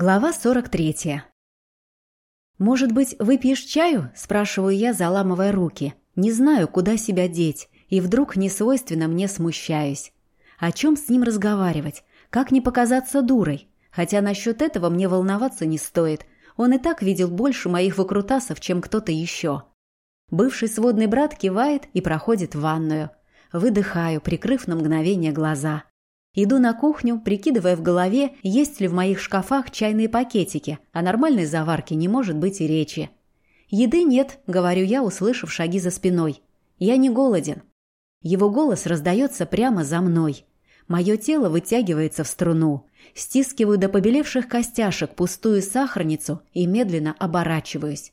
Глава 43. «Может быть, выпьешь чаю?» – спрашиваю я, заламывая руки. Не знаю, куда себя деть, и вдруг несвойственно мне смущаюсь. О чем с ним разговаривать? Как не показаться дурой? Хотя насчет этого мне волноваться не стоит. Он и так видел больше моих выкрутасов, чем кто-то еще. Бывший сводный брат кивает и проходит в ванную. Выдыхаю, прикрыв на мгновение глаза. Иду на кухню, прикидывая в голове, есть ли в моих шкафах чайные пакетики, а нормальной заварки не может быть и речи. «Еды нет», — говорю я, услышав шаги за спиной. «Я не голоден». Его голос раздается прямо за мной. Мое тело вытягивается в струну. Стискиваю до побелевших костяшек пустую сахарницу и медленно оборачиваюсь.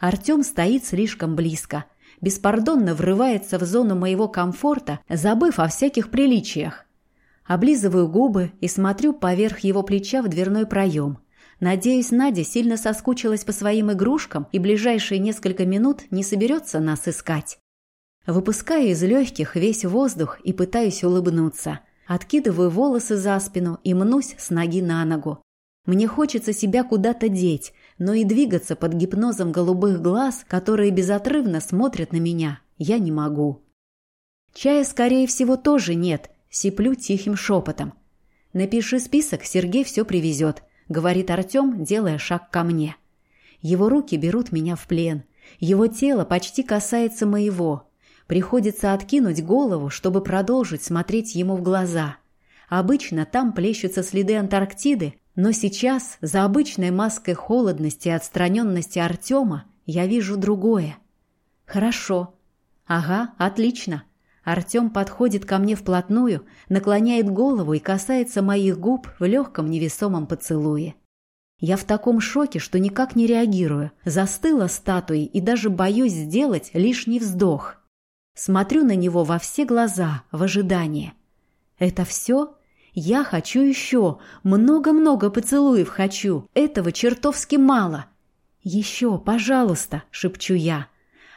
Артем стоит слишком близко. Беспардонно врывается в зону моего комфорта, забыв о всяких приличиях. Облизываю губы и смотрю поверх его плеча в дверной проем. Надеюсь, Надя сильно соскучилась по своим игрушкам и ближайшие несколько минут не соберется нас искать. Выпускаю из легких весь воздух и пытаюсь улыбнуться. Откидываю волосы за спину и мнусь с ноги на ногу. Мне хочется себя куда-то деть, но и двигаться под гипнозом голубых глаз, которые безотрывно смотрят на меня, я не могу. Чая, скорее всего, тоже нет – Сиплю тихим шепотом. «Напиши список, Сергей все привезет», — говорит Артем, делая шаг ко мне. Его руки берут меня в плен. Его тело почти касается моего. Приходится откинуть голову, чтобы продолжить смотреть ему в глаза. Обычно там плещутся следы Антарктиды, но сейчас, за обычной маской холодности и отстраненности Артема, я вижу другое. «Хорошо». «Ага, отлично. Артем подходит ко мне вплотную, наклоняет голову и касается моих губ в легком невесомом поцелуе. Я в таком шоке, что никак не реагирую, застыла статуей и даже боюсь сделать лишний вздох. Смотрю на него во все глаза, в ожидании. «Это все?» Я хочу еще, много-много поцелуев хочу, этого чертовски мало. «Еще, пожалуйста», — шепчу я.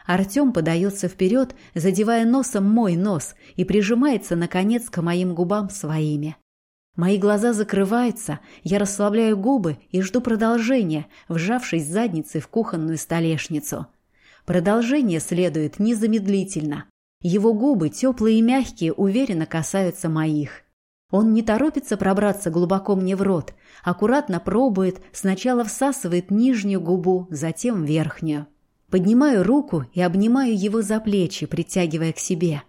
Артем подается вперед, задевая носом мой нос и прижимается, наконец, к моим губам своими. Мои глаза закрываются, я расслабляю губы и жду продолжения, вжавшись задницей в кухонную столешницу. Продолжение следует незамедлительно. Его губы, теплые и мягкие, уверенно касаются моих. Он не торопится пробраться глубоко мне в рот, аккуратно пробует, сначала всасывает нижнюю губу, затем верхнюю. Поднимаю руку и обнимаю его за плечи, притягивая к себе.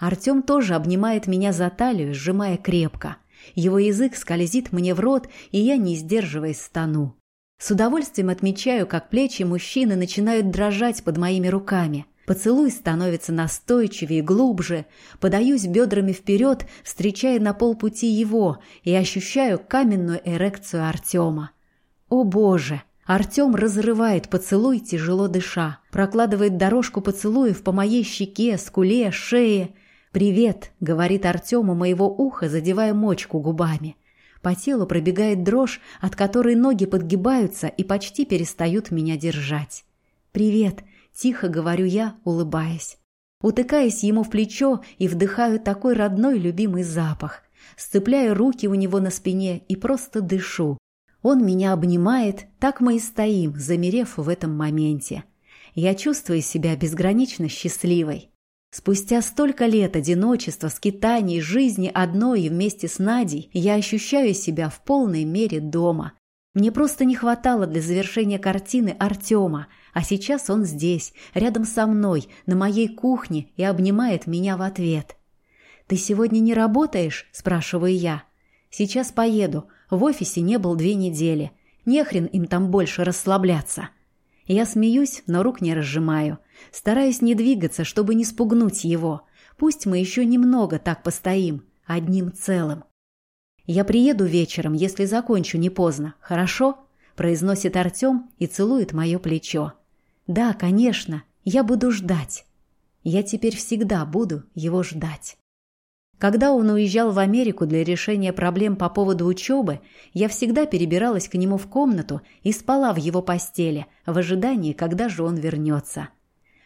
Артем тоже обнимает меня за талию, сжимая крепко. Его язык скользит мне в рот, и я, не сдерживаясь, стану. С удовольствием отмечаю, как плечи мужчины начинают дрожать под моими руками. Поцелуй становится настойчивее, глубже. Подаюсь бедрами вперед, встречая на полпути его, и ощущаю каменную эрекцию Артема. О боже! Артем разрывает поцелуй, тяжело дыша, прокладывает дорожку поцелуев по моей щеке, скуле, шее. «Привет», — говорит Артему моего уха, задевая мочку губами. По телу пробегает дрожь, от которой ноги подгибаются и почти перестают меня держать. «Привет», — тихо говорю я, улыбаясь. Утыкаясь ему в плечо и вдыхаю такой родной любимый запах. Сцепляю руки у него на спине и просто дышу, он меня обнимает, так мы и стоим, замерев в этом моменте. Я чувствую себя безгранично счастливой. Спустя столько лет одиночества, скитаний, жизни одной и вместе с Надей, я ощущаю себя в полной мере дома. Мне просто не хватало для завершения картины Артема, а сейчас он здесь, рядом со мной, на моей кухне и обнимает меня в ответ. «Ты сегодня не работаешь?» – спрашиваю я. «Сейчас поеду. В офисе не был две недели. Нехрен им там больше расслабляться. Я смеюсь, но рук не разжимаю. Стараюсь не двигаться, чтобы не спугнуть его. Пусть мы еще немного так постоим, одним целым. «Я приеду вечером, если закончу не поздно, хорошо?» произносит Артем и целует мое плечо. «Да, конечно, я буду ждать. Я теперь всегда буду его ждать». Когда он уезжал в Америку для решения проблем по поводу учебы, я всегда перебиралась к нему в комнату и спала в его постели, в ожидании, когда же он вернется.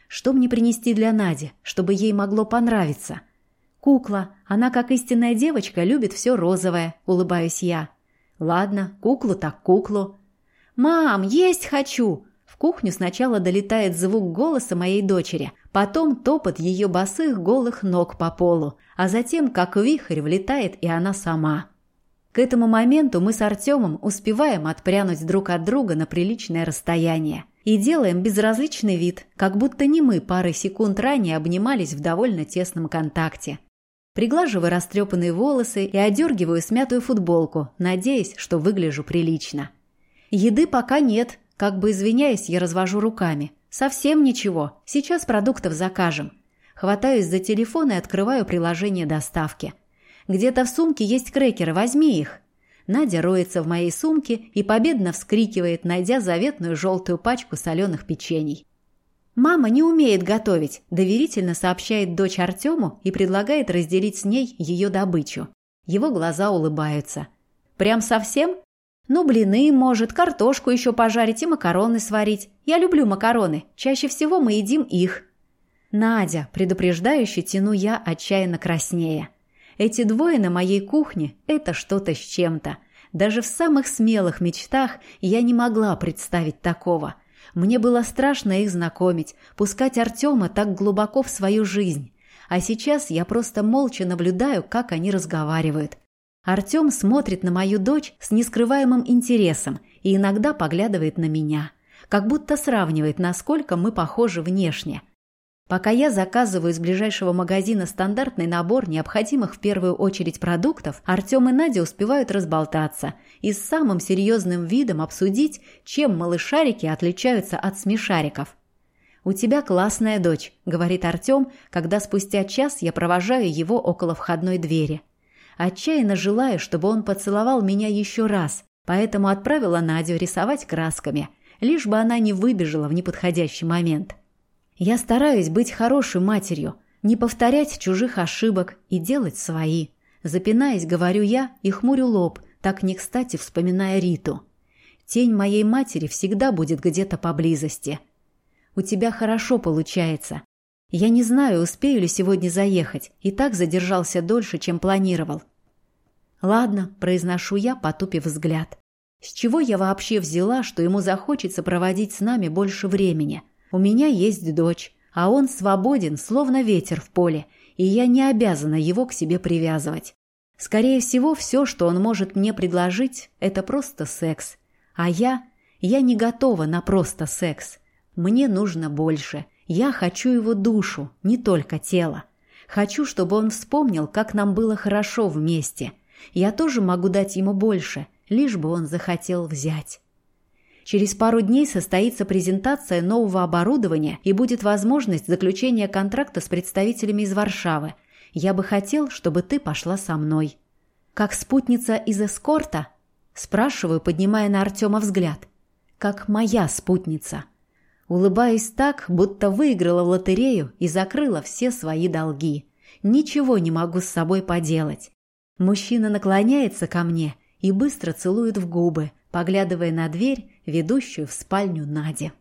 Что мне принести для Нади, чтобы ей могло понравиться? Кукла. Она, как истинная девочка, любит все розовое, улыбаюсь я. Ладно, куклу так куклу. «Мам, есть хочу!» Кухню сначала долетает звук голоса моей дочери, потом топот ее босых голых ног по полу, а затем, как вихрь, влетает и она сама. К этому моменту мы с Артемом успеваем отпрянуть друг от друга на приличное расстояние и делаем безразличный вид, как будто не мы пары секунд ранее обнимались в довольно тесном контакте. Приглаживаю растрепанные волосы и одергиваю смятую футболку, надеясь, что выгляжу прилично. Еды пока нет, как бы извиняясь, я развожу руками. Совсем ничего, сейчас продуктов закажем. Хватаюсь за телефон и открываю приложение доставки. Где-то в сумке есть крекеры, возьми их. Надя роется в моей сумке и победно вскрикивает, найдя заветную желтую пачку соленых печений. «Мама не умеет готовить», – доверительно сообщает дочь Артему и предлагает разделить с ней ее добычу. Его глаза улыбаются. «Прям совсем?» «Ну, блины, может, картошку еще пожарить и макароны сварить. Я люблю макароны. Чаще всего мы едим их». «Надя», – предупреждающе тяну я, отчаянно краснее. «Эти двое на моей кухне – это что-то с чем-то. Даже в самых смелых мечтах я не могла представить такого – мне было страшно их знакомить, пускать Артема так глубоко в свою жизнь. А сейчас я просто молча наблюдаю, как они разговаривают. Артем смотрит на мою дочь с нескрываемым интересом и иногда поглядывает на меня, как будто сравнивает, насколько мы похожи внешне – Пока я заказываю из ближайшего магазина стандартный набор необходимых в первую очередь продуктов, Артем и Надя успевают разболтаться и с самым серьезным видом обсудить, чем малышарики отличаются от смешариков. «У тебя классная дочь», — говорит Артем, когда спустя час я провожаю его около входной двери. Отчаянно желаю, чтобы он поцеловал меня еще раз, поэтому отправила Надю рисовать красками, лишь бы она не выбежала в неподходящий момент. Я стараюсь быть хорошей матерью, не повторять чужих ошибок и делать свои. Запинаясь, говорю я и хмурю лоб, так не кстати вспоминая Риту. Тень моей матери всегда будет где-то поблизости. У тебя хорошо получается. Я не знаю, успею ли сегодня заехать, и так задержался дольше, чем планировал. Ладно, произношу я, потупив взгляд. С чего я вообще взяла, что ему захочется проводить с нами больше времени? У меня есть дочь, а он свободен, словно ветер в поле, и я не обязана его к себе привязывать. Скорее всего, все, что он может мне предложить, это просто секс. А я... Я не готова на просто секс. Мне нужно больше. Я хочу его душу, не только тело. Хочу, чтобы он вспомнил, как нам было хорошо вместе. Я тоже могу дать ему больше, лишь бы он захотел взять. Через пару дней состоится презентация нового оборудования и будет возможность заключения контракта с представителями из Варшавы. Я бы хотел, чтобы ты пошла со мной. Как спутница из эскорта? Спрашиваю, поднимая на Артема взгляд. Как моя спутница. Улыбаюсь так, будто выиграла в лотерею и закрыла все свои долги. Ничего не могу с собой поделать. Мужчина наклоняется ко мне и быстро целует в губы, поглядывая на дверь, ведущую в спальню Нади.